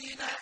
الذين